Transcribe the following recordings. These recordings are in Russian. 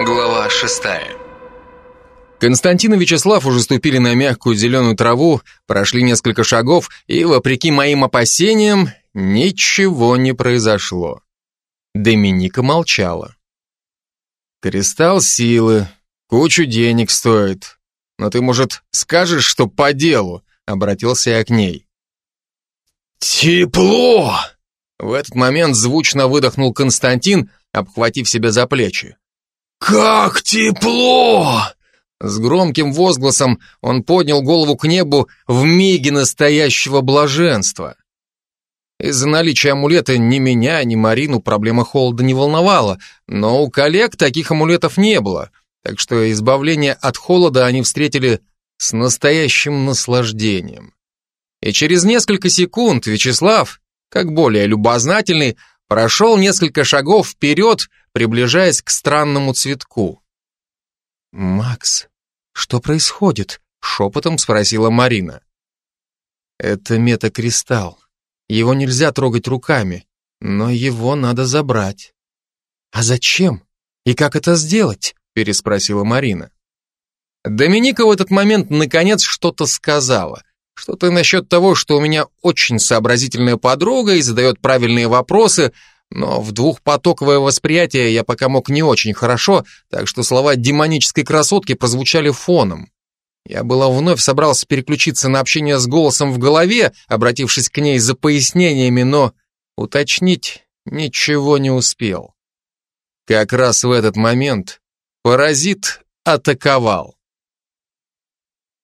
Глава шестая. Константин и Вячеслав уже ступили на мягкую зеленую траву, прошли несколько шагов, и, вопреки моим опасениям, ничего не произошло. Доминика молчала. «Кристалл силы, кучу денег стоит. Но ты, может, скажешь, что по делу?» Обратился я к ней. «Тепло!» В этот момент звучно выдохнул Константин, обхватив себя за плечи. «Как тепло!» С громким возгласом он поднял голову к небу в миге настоящего блаженства. Из-за наличия амулета ни меня, ни Марину проблема холода не волновала, но у коллег таких амулетов не было, так что избавление от холода они встретили с настоящим наслаждением. И через несколько секунд Вячеслав, как более любознательный, прошел несколько шагов вперед, приближаясь к странному цветку. «Макс, что происходит?» — шепотом спросила Марина. «Это метакристалл. Его нельзя трогать руками, но его надо забрать». «А зачем? И как это сделать?» — переспросила Марина. Доминика в этот момент наконец что-то сказала. Что-то насчет того, что у меня очень сообразительная подруга и задает правильные вопросы, но в двухпотоковое восприятие я пока мог не очень хорошо, так что слова демонической красотки прозвучали фоном. Я было вновь собрался переключиться на общение с голосом в голове, обратившись к ней за пояснениями, но уточнить ничего не успел. Как раз в этот момент паразит атаковал.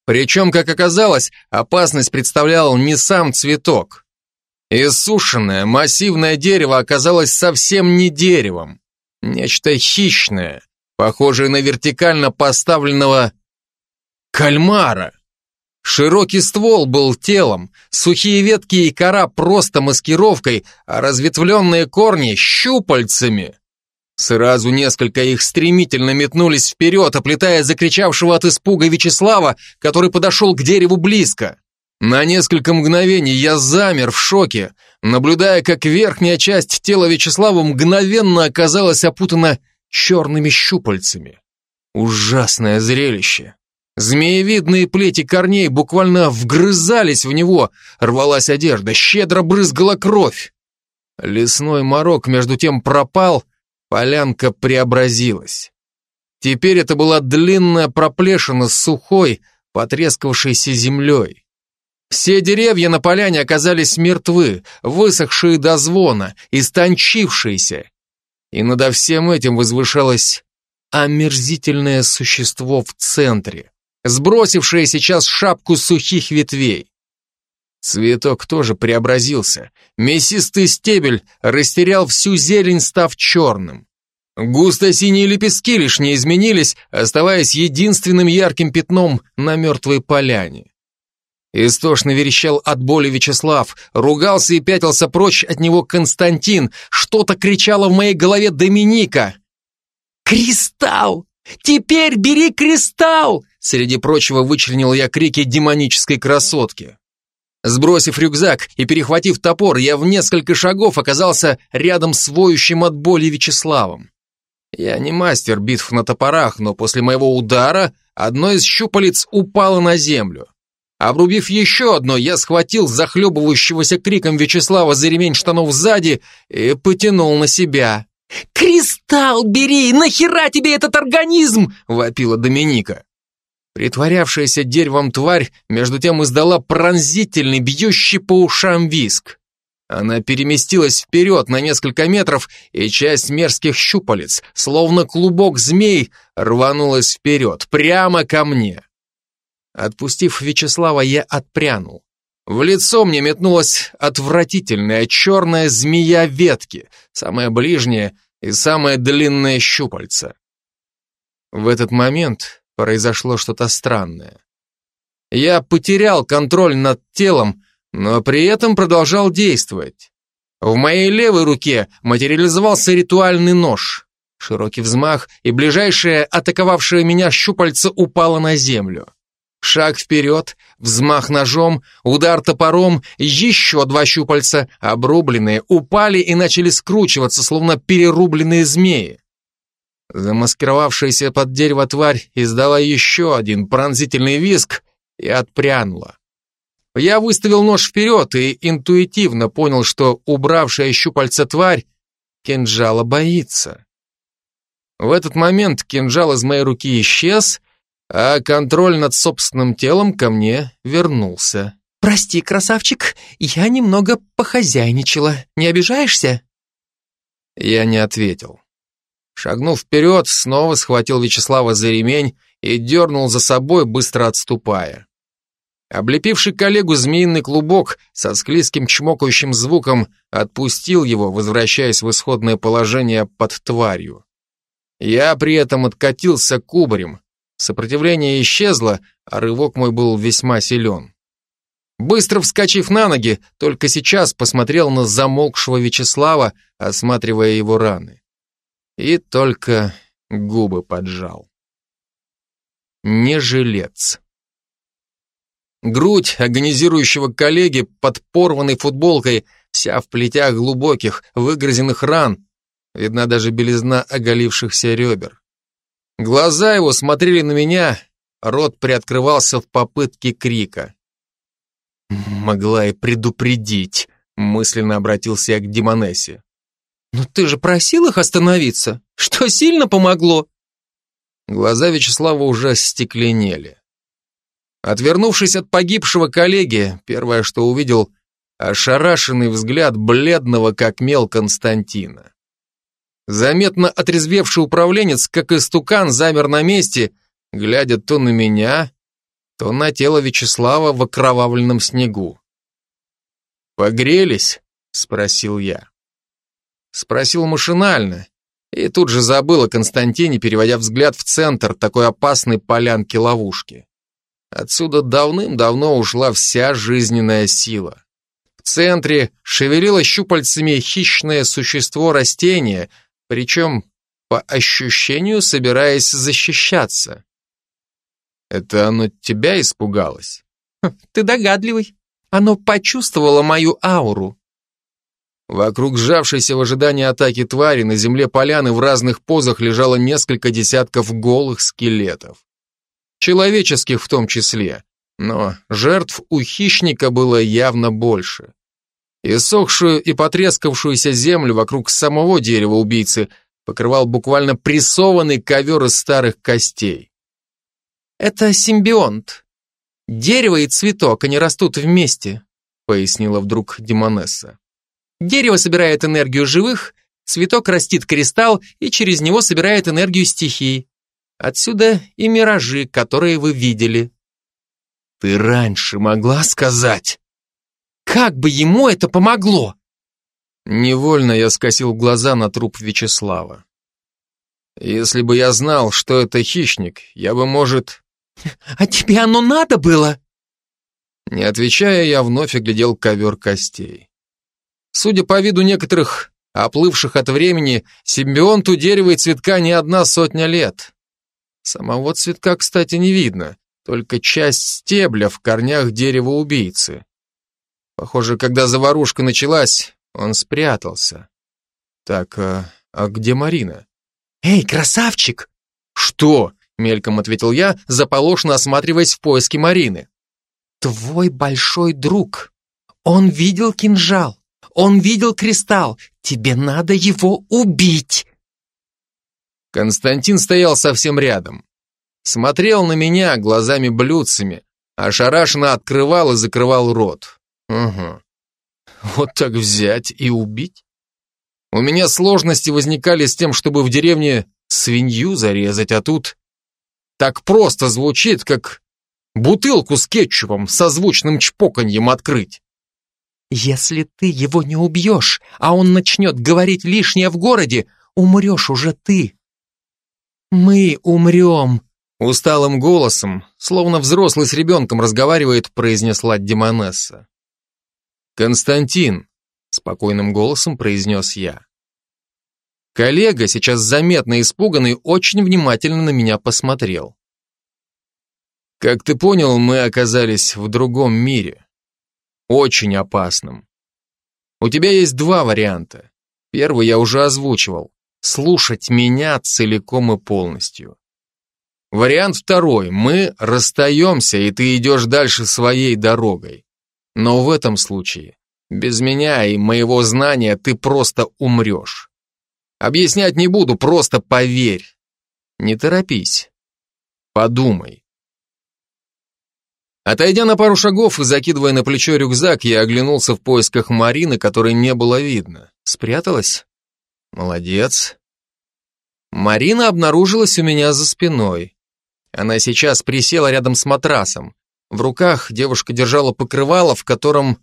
Причем, как оказалось, опасность представлял не сам цветок. Иссушенное массивное дерево оказалось совсем не деревом. Нечто хищное, похожее на вертикально поставленного кальмара. Широкий ствол был телом, сухие ветки и кора просто маскировкой, а разветвленные корни — щупальцами. Сразу несколько их стремительно метнулись вперед, оплетая закричавшего от испуга Вячеслава, который подошел к дереву близко. На несколько мгновений я замер в шоке, наблюдая, как верхняя часть тела Вячеслава мгновенно оказалась опутана черными щупальцами. Ужасное зрелище. Змеевидные плети корней буквально вгрызались в него, рвалась одежда, щедро брызгала кровь. Лесной морок между тем пропал, Полянка преобразилась. Теперь это была длинная проплешина с сухой, потрескавшейся землей. Все деревья на поляне оказались мертвы, высохшие до звона, истончившиеся. И над всем этим возвышалось омерзительное существо в центре, сбросившее сейчас шапку сухих ветвей. Цветок тоже преобразился. Мясистый стебель растерял всю зелень, став черным. Густо-синие лепестки лишь не изменились, оставаясь единственным ярким пятном на мертвой поляне. Истошно верещал от боли Вячеслав, ругался и пятился прочь от него Константин, что-то кричала в моей голове Доминика. «Кристалл! Теперь бери кристалл!» Среди прочего вычленил я крики демонической красотки. Сбросив рюкзак и перехватив топор, я в несколько шагов оказался рядом с воющим от боли Вячеславом. Я не мастер битв на топорах, но после моего удара одно из щупалец упало на землю. Обрубив еще одно, я схватил захлебывающегося криком Вячеслава за ремень штанов сзади и потянул на себя. «Кристалл бери! Нахера тебе этот организм?» — вопила Доминика. Притворявшаяся деревом тварь между тем издала пронзительный, бьющий по ушам виск. Она переместилась вперед на несколько метров, и часть мерзких щупалец, словно клубок змей, рванулась вперед, прямо ко мне. Отпустив Вячеслава, я отпрянул. В лицо мне метнулась отвратительная черная змея ветки, самая ближняя и самая длинная щупальца. В этот момент произошло что-то странное. Я потерял контроль над телом, но при этом продолжал действовать. В моей левой руке материализовался ритуальный нож. Широкий взмах, и ближайшее атаковавшее меня щупальце упало на землю. Шаг вперед, взмах ножом, удар топором, еще два щупальца, обрубленные, упали и начали скручиваться, словно перерубленные змеи. Замаскировавшаяся под дерево тварь издала еще один пронзительный визг и отпрянула. Я выставил нож вперед и интуитивно понял, что убравшая щупальца тварь кинжала боится. В этот момент кинжал из моей руки исчез, а контроль над собственным телом ко мне вернулся. «Прости, красавчик, я немного похозяйничала. Не обижаешься?» Я не ответил. Шагнув вперед, снова схватил Вячеслава за ремень и дернул за собой, быстро отступая. Облепивший коллегу змеиный клубок со склизким чмокающим звуком отпустил его, возвращаясь в исходное положение под тварью. Я при этом откатился кубарем. Сопротивление исчезло, а рывок мой был весьма силен. Быстро вскочив на ноги, только сейчас посмотрел на замолкшего Вячеслава, осматривая его раны. И только губы поджал. Не жилец. Грудь агонизирующего коллеги под порванной футболкой, вся в плетях глубоких, выгрызенных ран, видна даже белизна оголившихся ребер. Глаза его смотрели на меня, рот приоткрывался в попытке крика. Могла и предупредить, мысленно обратился я к Димонессе. «Но ты же просил их остановиться. Что сильно помогло?» Глаза Вячеслава уже стекленели. Отвернувшись от погибшего коллеги, первое, что увидел, ошарашенный взгляд бледного как мел Константина. Заметно отрезвевший управленец, как истукан, замер на месте, глядя то на меня, то на тело Вячеслава в окровавленном снегу. «Погрелись?» — спросил я. Спросил машинально, и тут же забыл о Константине, переводя взгляд в центр такой опасной полянки-ловушки. Отсюда давным-давно ушла вся жизненная сила. В центре шевелило щупальцами хищное существо растения, причем, по ощущению, собираясь защищаться. Это оно тебя испугалось? Хм, ты догадливый. Оно почувствовало мою ауру. Вокруг сжавшейся в ожидании атаки твари на земле поляны в разных позах лежало несколько десятков голых скелетов человеческих в том числе, но жертв у хищника было явно больше. Иссохшую и потрескавшуюся землю вокруг самого дерева убийцы покрывал буквально прессованный ковер из старых костей. «Это симбионт. Дерево и цветок, они растут вместе», пояснила вдруг Демонесса. «Дерево собирает энергию живых, цветок растит кристалл и через него собирает энергию стихий. Отсюда и миражи, которые вы видели. Ты раньше могла сказать? Как бы ему это помогло? Невольно я скосил глаза на труп Вячеслава. Если бы я знал, что это хищник, я бы, может... А тебе оно надо было? Не отвечая, я вновь оглядел ковер костей. Судя по виду некоторых, оплывших от времени, симбионту дерева и цветка не одна сотня лет. Самого цветка, кстати, не видно, только часть стебля в корнях дерева убийцы. Похоже, когда заварушка началась, он спрятался. Так, а, а где Марина? Эй, красавчик! Что? Мельком ответил я, заполошно осматриваясь в поиске Марины. Твой большой друг. Он видел кинжал. Он видел кристалл. Тебе надо его убить. Константин стоял совсем рядом. Смотрел на меня глазами-блюдцами, ошарашенно открывал и закрывал рот. Угу. Вот так взять и убить? У меня сложности возникали с тем, чтобы в деревне свинью зарезать, а тут так просто звучит, как бутылку с кетчупом со звучным чпоканьем открыть. Если ты его не убьешь, а он начнет говорить лишнее в городе, умрешь уже ты. «Мы умрем!» Усталым голосом, словно взрослый с ребенком разговаривает, произнесла Демонесса. «Константин!» — спокойным голосом произнес я. Коллега, сейчас заметно испуганный, очень внимательно на меня посмотрел. Как ты понял, мы оказались в другом мире. Очень опасном. У тебя есть два варианта. Первый я уже озвучивал. слушать меня целиком и полностью. Вариант второй. Мы расстаемся, и ты идешь дальше своей дорогой. Но в этом случае, без меня и моего знания, ты просто умрешь. Объяснять не буду, просто поверь. Не торопись. Подумай. Отойдя на пару шагов и закидывая на плечо рюкзак, я оглянулся в поисках Марины, которой не было видно. Спряталась? Молодец. Марина обнаружилась у меня за спиной. Она сейчас присела рядом с матрасом. В руках девушка держала покрывало, в котором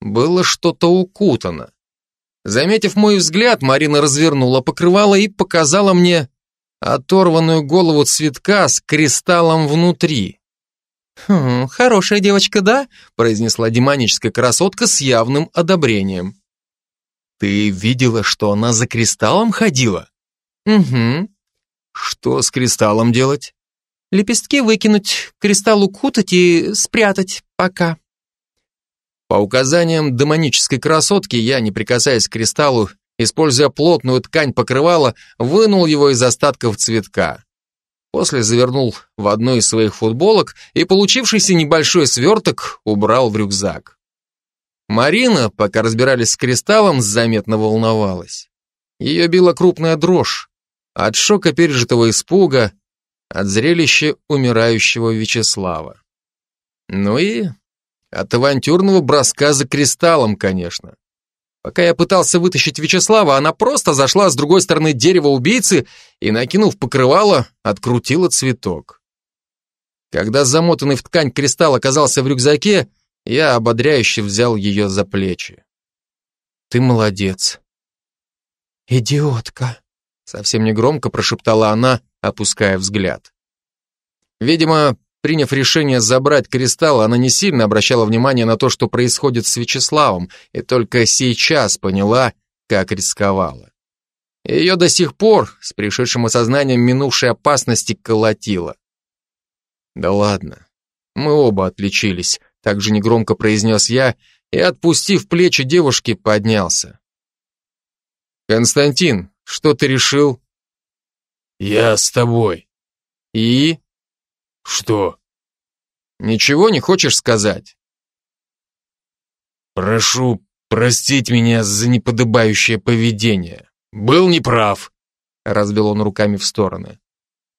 было что-то укутано. Заметив мой взгляд, Марина развернула покрывало и показала мне оторванную голову цветка с кристаллом внутри. «Хм, хорошая девочка, да?» произнесла демоническая красотка с явным одобрением. «Ты видела, что она за кристаллом ходила?» «Угу». «Что с кристаллом делать?» «Лепестки выкинуть, кристалл укутать и спрятать пока». По указаниям демонической красотки, я, не прикасаясь к кристаллу, используя плотную ткань покрывала, вынул его из остатков цветка. После завернул в одну из своих футболок и получившийся небольшой сверток убрал в рюкзак. Марина, пока разбирались с кристаллом, заметно волновалась. Ее била крупная дрожь. От шока пережитого испуга, от зрелища умирающего Вячеслава. Ну и от авантюрного броска за кристаллом, конечно. Пока я пытался вытащить Вячеслава, она просто зашла с другой стороны дерева убийцы и, накинув покрывало, открутила цветок. Когда замотанный в ткань кристалл оказался в рюкзаке, я ободряюще взял ее за плечи. «Ты молодец». «Идиотка», — совсем негромко прошептала она, опуская взгляд. Видимо, Приняв решение забрать кристалл, она не сильно обращала внимание на то, что происходит с Вячеславом, и только сейчас поняла, как рисковала. Ее до сих пор, с пришедшим осознанием минувшей опасности, колотило. «Да ладно, мы оба отличились», — также негромко произнес я и, отпустив плечи девушки, поднялся. «Константин, что ты решил?» «Я с тобой». «И?» Что? Ничего не хочешь сказать? Прошу простить меня за неподобающее поведение. Был неправ. Развел он руками в стороны.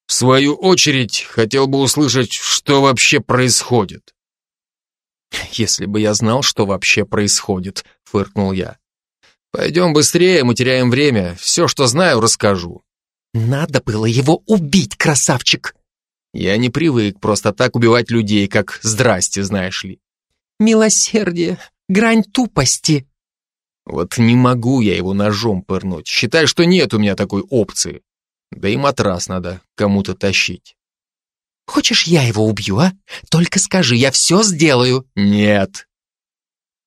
В свою очередь, хотел бы услышать, что вообще происходит. Если бы я знал, что вообще происходит, фыркнул я. Пойдем быстрее, мы теряем время. Все, что знаю, расскажу. Надо было его убить, красавчик, я не привык просто так убивать людей, как «здрасте», знаешь ли. Милосердие, грань тупости. Вот не могу я его ножом пырнуть. Считай, что нет у меня такой опции. Да и матрас надо кому-то тащить. Хочешь, я его убью, а? Только скажи, я все сделаю. Нет.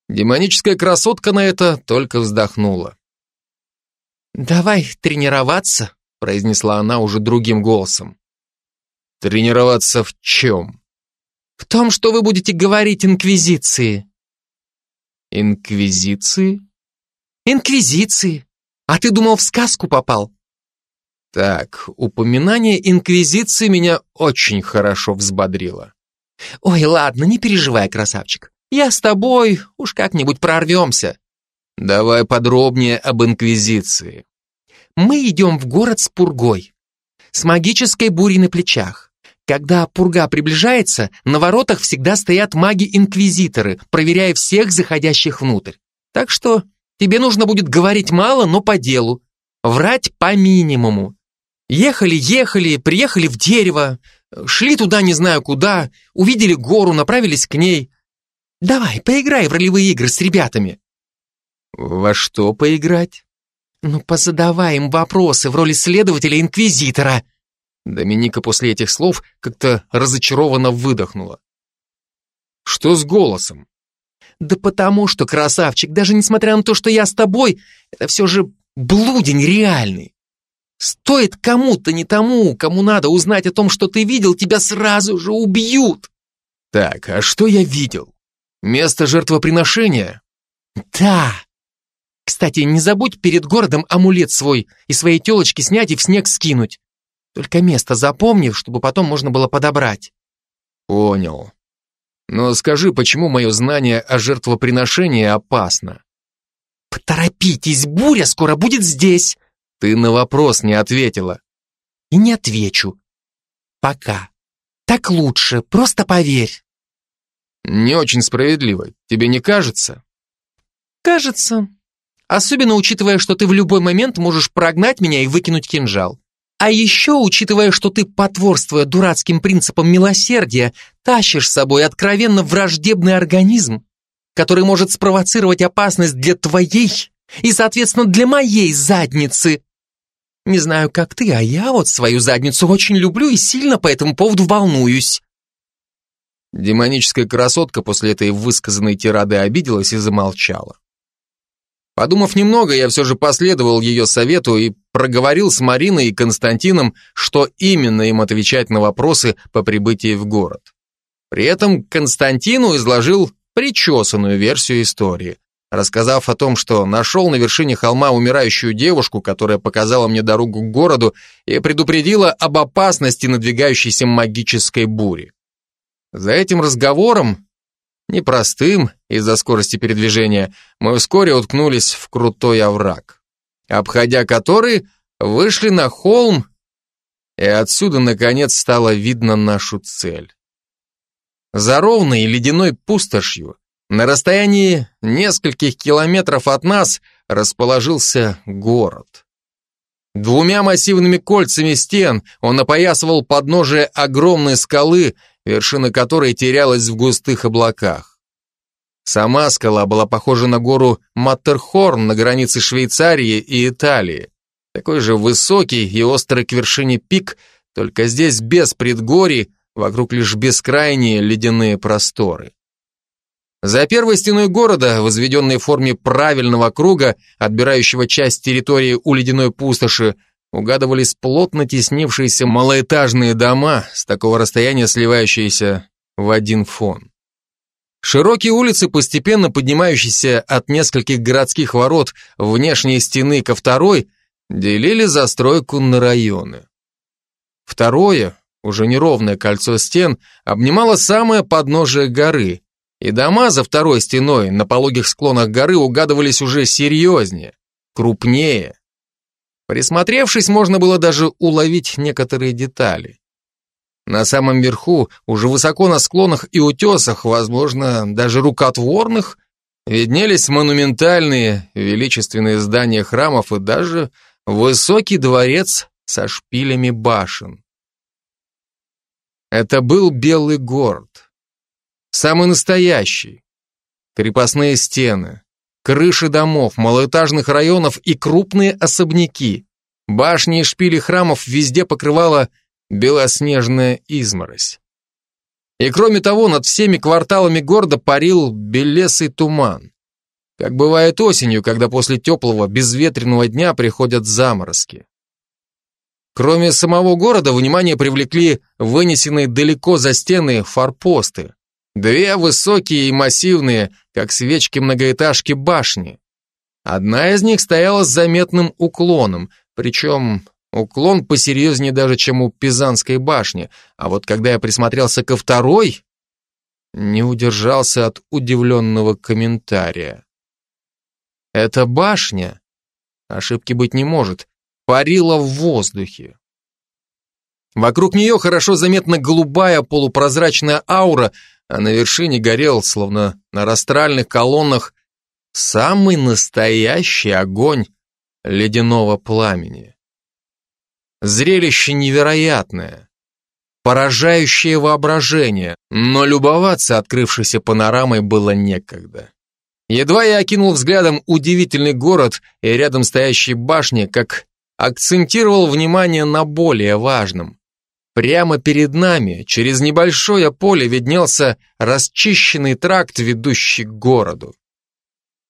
Демоническая красотка на это только вздохнула. «Давай тренироваться», — произнесла она уже другим голосом. Тренироваться в чем? В том, что вы будете говорить Инквизиции. Инквизиции? Инквизиции. А ты думал, в сказку попал? Так, упоминание Инквизиции меня очень хорошо взбодрило. Ой, ладно, не переживай, красавчик. Я с тобой, уж как-нибудь прорвемся. Давай подробнее об Инквизиции. Мы идем в город с пургой, с магической бурей на плечах. Когда пурга приближается, на воротах всегда стоят маги-инквизиторы, проверяя всех заходящих внутрь. Так что тебе нужно будет говорить мало, но по делу. Врать по минимуму. Ехали, ехали, приехали в дерево, шли туда не знаю куда, увидели гору, направились к ней. Давай, поиграй в ролевые игры с ребятами. Во что поиграть? Ну, позадавай им вопросы в роли следователя-инквизитора. Доминика после этих слов как-то разочарованно выдохнула. Что с голосом? Да потому что, красавчик, даже несмотря на то, что я с тобой, это все же блудень реальный. Стоит кому-то не тому, кому надо узнать о том, что ты видел, тебя сразу же убьют. Так, а что я видел? Место жертвоприношения? Да. Кстати, не забудь перед городом амулет свой и своей телочки снять и в снег скинуть. Только место запомни, чтобы потом можно было подобрать. Понял. Но скажи, почему мое знание о жертвоприношении опасно? Поторопитесь, буря скоро будет здесь. Ты на вопрос не ответила. И не отвечу. Пока. Так лучше, просто поверь. Не очень справедливо, тебе не кажется? Кажется. Особенно учитывая, что ты в любой момент можешь прогнать меня и выкинуть кинжал. А еще учитывая, что ты, потворствуя дурацким принципам милосердия, тащишь с собой откровенно враждебный организм, который может спровоцировать опасность для твоей и, соответственно, для моей задницы. Не знаю, как ты, а я вот свою задницу очень люблю и сильно по этому поводу волнуюсь. Демоническая красотка после этой высказанной тирады обиделась и замолчала. Подумав немного, я все же последовал ее совету и проговорил с Мариной и Константином, что именно им отвечать на вопросы по прибытии в город. При этом Константину изложил причесанную версию истории, рассказав о том, что нашел на вершине холма умирающую девушку, которая показала мне дорогу к городу и предупредила об опасности надвигающейся магической бури. За этим разговором, непростым из-за скорости передвижения, мы вскоре уткнулись в крутой овраг, обходя который вышли на холм, и отсюда, наконец, стало видно нашу цель. За ровной ледяной пустошью на расстоянии нескольких километров от нас расположился город. Двумя массивными кольцами стен он опоясывал подножие огромной скалы, вершина которой терялась в густых облаках. Сама скала была похожа на гору Маттерхорн на границе Швейцарии и Италии. Такой же высокий и острый к вершине пик, только здесь без предгорий, вокруг лишь бескрайние ледяные просторы. За первой стеной города, возведенной в форме правильного круга, отбирающего часть территории у ледяной пустоши, угадывались плотно теснившиеся малоэтажные дома, с такого расстояния сливающиеся в один фон. Широкие улицы, постепенно поднимающиеся от нескольких городских ворот внешней стены ко второй, делили застройку на районы. Второе, уже неровное кольцо стен, обнимало самое подножие горы, и дома за второй стеной на пологих склонах горы угадывались уже серьезнее, крупнее. Присмотревшись, можно было даже уловить некоторые детали. На самом верху, уже высоко на склонах и утесах, возможно, даже рукотворных, виднелись монументальные, величественные здания храмов и даже высокий дворец со шпилями башен. Это был Белый город. Самый настоящий. Крепостные стены, крыши домов, малоэтажных районов и крупные особняки. Башни и шпили храмов везде покрывала белоснежная изморозь. И кроме того, над всеми кварталами города парил белесый туман. Как бывает осенью, когда после теплого, безветренного дня приходят заморозки. Кроме самого города, внимание привлекли вынесенные далеко за стены форпосты. Две высокие и массивные, как свечки многоэтажки башни. Одна из них стояла с заметным уклоном, причем уклон посерьезнее даже, чем у Пизанской башни, а вот когда я присмотрелся ко второй, не удержался от удивленного комментария. Эта башня, ошибки быть не может, парила в воздухе. Вокруг нее хорошо заметна голубая полупрозрачная аура, а на вершине горел, словно на растральных колоннах, самый настоящий огонь ледяного пламени. Зрелище невероятное, поражающее воображение, но любоваться открывшейся панорамой было некогда. Едва я окинул взглядом удивительный город и рядом стоящие башни, как акцентировал внимание на более важном. Прямо перед нами, через небольшое поле, виднелся расчищенный тракт, ведущий к городу.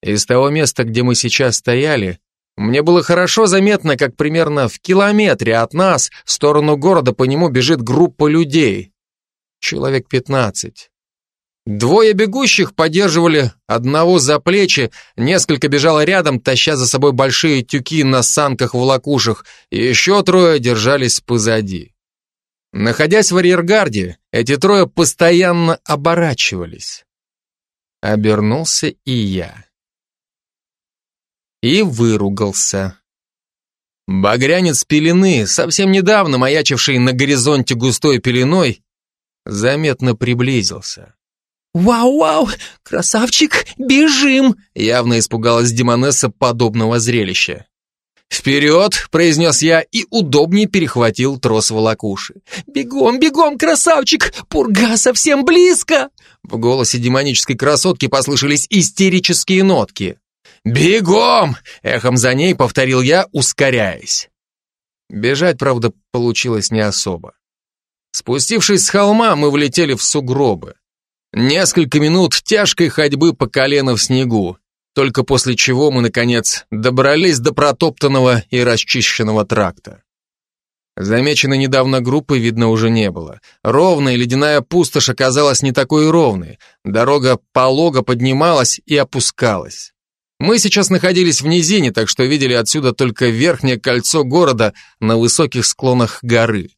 Из того места, где мы сейчас стояли, мне было хорошо заметно, как примерно в километре от нас в сторону города по нему бежит группа людей. Человек пятнадцать. Двое бегущих поддерживали одного за плечи, несколько бежало рядом, таща за собой большие тюки на санках-волокушах, и еще трое держались позади. Находясь в арьергарде, эти трое постоянно оборачивались. Обернулся и я. И выругался. Багрянец пелены, совсем недавно маячивший на горизонте густой пеленой, заметно приблизился. «Вау-вау! Красавчик! Бежим!» Явно испугалась Демонесса подобного зрелища. «Вперед!» — произнес я и удобнее перехватил трос волокуши. «Бегом, бегом, красавчик! Пурга совсем близко!» В голосе демонической красотки послышались истерические нотки. «Бегом!» — эхом за ней повторил я, ускоряясь. Бежать, правда, получилось не особо. Спустившись с холма, мы влетели в сугробы. Несколько минут тяжкой ходьбы по колено в снегу, только после чего мы, наконец, добрались до протоптанного и расчищенного тракта. Замеченной недавно группы видно уже не было. Ровная ледяная пустошь оказалась не такой ровной. Дорога полого поднималась и опускалась. Мы сейчас находились в низине, так что видели отсюда только верхнее кольцо города на высоких склонах горы.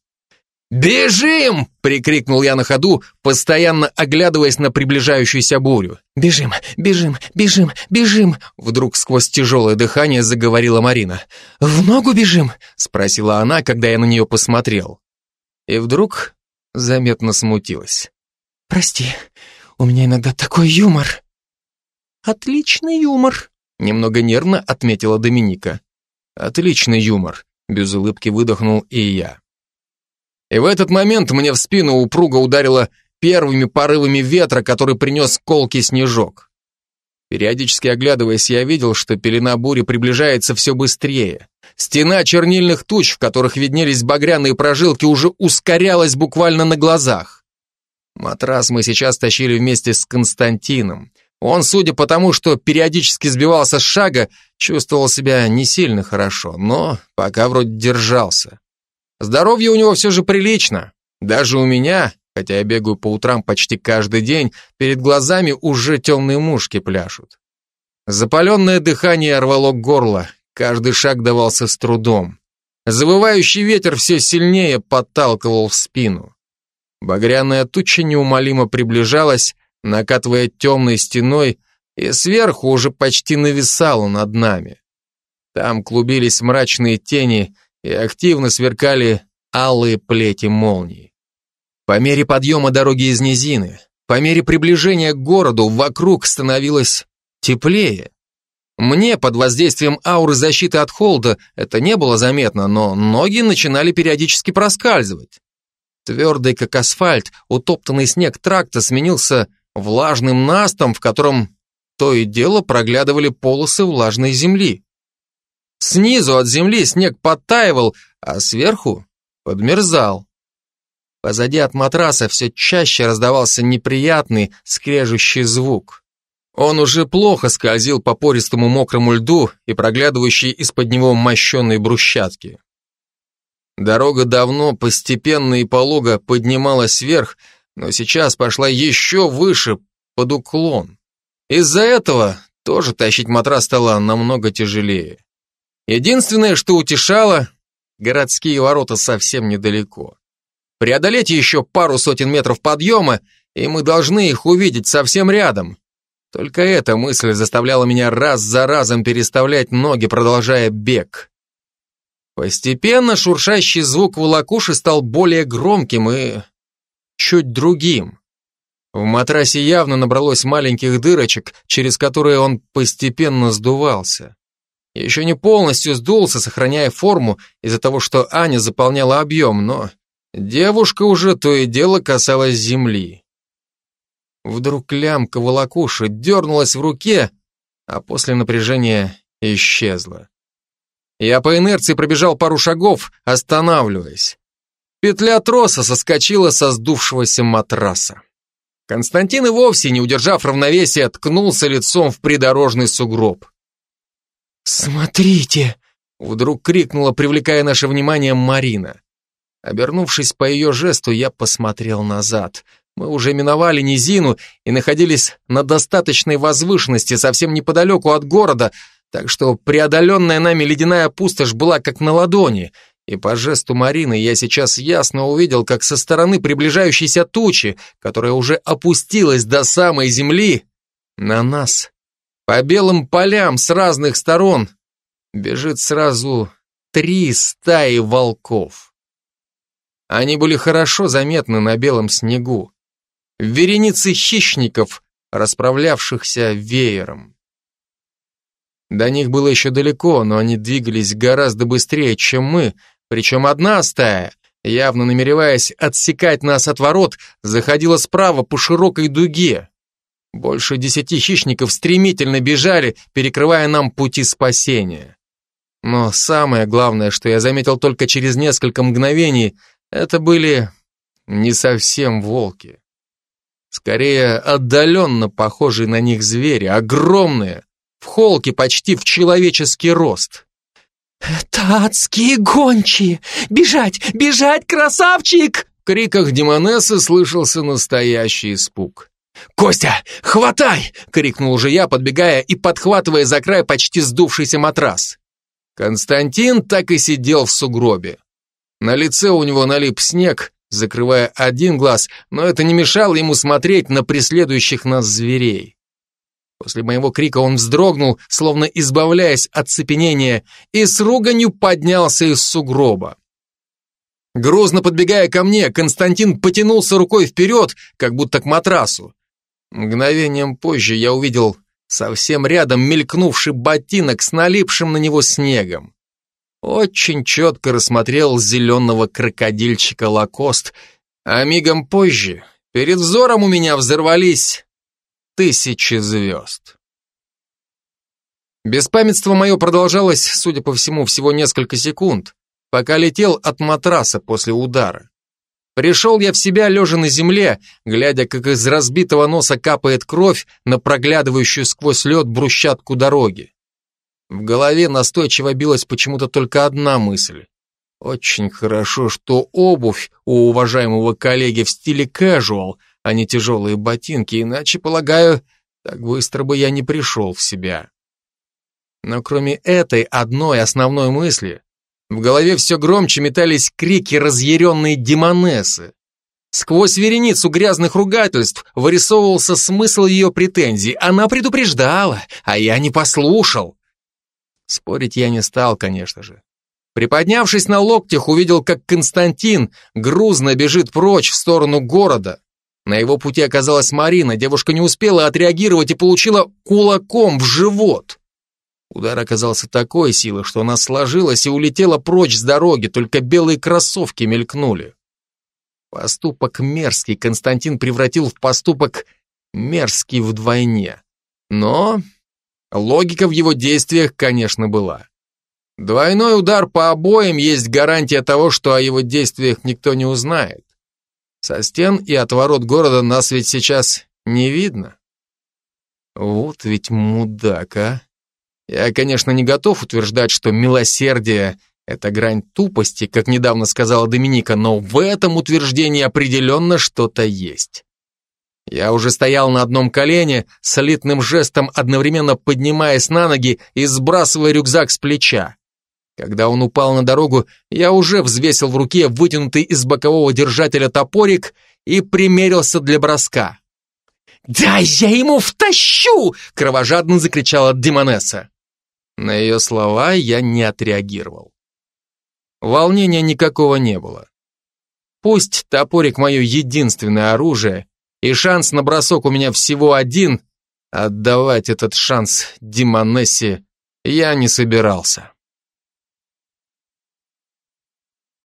«Бежим!» — прикрикнул я на ходу, постоянно оглядываясь на приближающуюся бурю. «Бежим, бежим, бежим, бежим!» Вдруг сквозь тяжелое дыхание заговорила Марина. «В ногу бежим?» — спросила она, когда я на нее посмотрел. И вдруг заметно смутилась. «Прости, у меня иногда такой юмор». «Отличный юмор», — немного нервно отметила Доминика. «Отличный юмор», — без улыбки выдохнул и я. И в этот момент мне в спину упруго ударило первыми порывами ветра, который принес колкий снежок. Периодически оглядываясь, я видел, что пелена бури приближается все быстрее. Стена чернильных туч, в которых виднелись багряные прожилки, уже ускорялась буквально на глазах. Матрас мы сейчас тащили вместе с Константином. Он, судя по тому, что периодически сбивался с шага, чувствовал себя не сильно хорошо, но пока вроде держался. Здоровье у него все же прилично. Даже у меня, хотя я бегаю по утрам почти каждый день, перед глазами уже темные мушки пляшут. Запаленное дыхание рвало горло, каждый шаг давался с трудом. Завывающий ветер все сильнее подталкивал в спину. Багряная туча неумолимо приближалась, накатывая темной стеной, и сверху уже почти нависала над нами. Там клубились мрачные тени, и активно сверкали алые плети молний. По мере подъема дороги из низины, по мере приближения к городу, вокруг становилось теплее. Мне под воздействием ауры защиты от холода это не было заметно, но ноги начинали периодически проскальзывать. Твердый, как асфальт, утоптанный снег тракта сменился влажным настом, в котором то и дело проглядывали полосы влажной земли. Снизу от земли снег подтаивал, а сверху подмерзал. Позади от матраса все чаще раздавался неприятный, скрежущий звук. Он уже плохо скользил по пористому мокрому льду и проглядывающей из-под него мощенной брусчатки. Дорога давно, постепенно и полого поднималась вверх, но сейчас пошла еще выше, под уклон. Из-за этого тоже тащить матрас стало намного тяжелее. Единственное, что утешало, городские ворота совсем недалеко. Преодолеть еще пару сотен метров подъема, и мы должны их увидеть совсем рядом. Только эта мысль заставляла меня раз за разом переставлять ноги, продолжая бег. Постепенно шуршащий звук волокуши стал более громким и чуть другим. В матрасе явно набралось маленьких дырочек, через которые он постепенно сдувался. Еще не полностью сдулся, сохраняя форму из-за того, что Аня заполняла объем, но девушка уже то и дело касалась земли. Вдруг лямка волокуши дернулась в руке, а после напряжения исчезла. Я по инерции пробежал пару шагов, останавливаясь. Петля троса соскочила со сдувшегося матраса. Константин и вовсе, не удержав равновесия, ткнулся лицом в придорожный сугроб. «Смотрите!» — вдруг крикнула, привлекая наше внимание Марина. Обернувшись по ее жесту, я посмотрел назад. Мы уже миновали низину и находились на достаточной возвышенности, совсем неподалеку от города, так что преодоленная нами ледяная пустошь была как на ладони, и по жесту Марины я сейчас ясно увидел, как со стороны приближающейся тучи, которая уже опустилась до самой земли, на нас, по белым полям с разных сторон, бежит сразу три стаи волков. Они были хорошо заметны на белом снегу. Вереницы хищников, расправлявшихся веером. До них было еще далеко, но они двигались гораздо быстрее, чем мы, причем одна стая, явно намереваясь отсекать нас от ворот, заходила справа по широкой дуге. Больше десяти хищников стремительно бежали, перекрывая нам пути спасения. Но самое главное, что я заметил только через несколько мгновений, это были не совсем волки. Скорее, отдаленно похожие на них звери, огромные, в холке почти в человеческий рост. «Это адские гончие! Бежать, бежать, красавчик!» В криках Демонессы слышался настоящий испуг. «Костя, хватай!» — крикнул уже я, подбегая и подхватывая за край почти сдувшийся матрас. Константин так и сидел в сугробе. На лице у него налип снег, закрывая один глаз, но это не мешало ему смотреть на преследующих нас зверей. После моего крика он вздрогнул, словно избавляясь от цепенения, и с руганью поднялся из сугроба. Грозно подбегая ко мне, Константин потянулся рукой вперед, как будто к матрасу. Мгновением позже я увидел совсем рядом мелькнувший ботинок с налипшим на него снегом. Очень четко рассмотрел зеленого крокодильчика Лакост, а мигом позже перед взором у меня взорвались тысячи звезд. Беспамятство мое продолжалось, судя по всему, всего несколько секунд, пока летел от матраса после удара. Пришел я в себя, лежа на земле, глядя, как из разбитого носа капает кровь на проглядывающую сквозь лед брусчатку дороги. В голове настойчиво билась почему-то только одна мысль. Очень хорошо, что обувь у уважаемого коллеги в стиле casual, а не тяжелые ботинки, иначе, полагаю, так быстро бы я не пришел в себя. Но кроме этой одной основной мысли, в голове все громче метались крики разъяренной демонессы. Сквозь вереницу грязных ругательств вырисовывался смысл ее претензий. Она предупреждала, а я не послушал. Спорить я не стал, конечно же. Приподнявшись на локтях, увидел, как Константин грузно бежит прочь в сторону города. На его пути оказалась Марина. Девушка не успела отреагировать и получила кулаком в живот. Удар оказался такой силы, что она сложилась и улетела прочь с дороги, только белые кроссовки мелькнули. Поступок мерзкий Константин превратил в поступок мерзкий вдвойне. Но логика в его действиях, конечно, была. Двойной удар по обоим есть гарантия того, что о его действиях никто не узнает. Со стен и от ворот города нас ведь сейчас не видно. Вот ведь мудак, а! Я, конечно, не готов утверждать, что милосердие – это грань тупости, как недавно сказала Доминика, но в этом утверждении определенно что-то есть. Я уже стоял на одном колене, солидным жестом одновременно поднимаясь на ноги и сбрасывая рюкзак с плеча. Когда он упал на дорогу, я уже взвесил в руке вытянутый из бокового держателя топорик и примерился для броска. «Дай я ему втащу!» — кровожадно закричала Демонесса. На ее слова я не отреагировал. Волнения никакого не было. Пусть топорик мое единственное оружие, и шанс на бросок у меня всего один, отдавать этот шанс Димонессе я не собирался.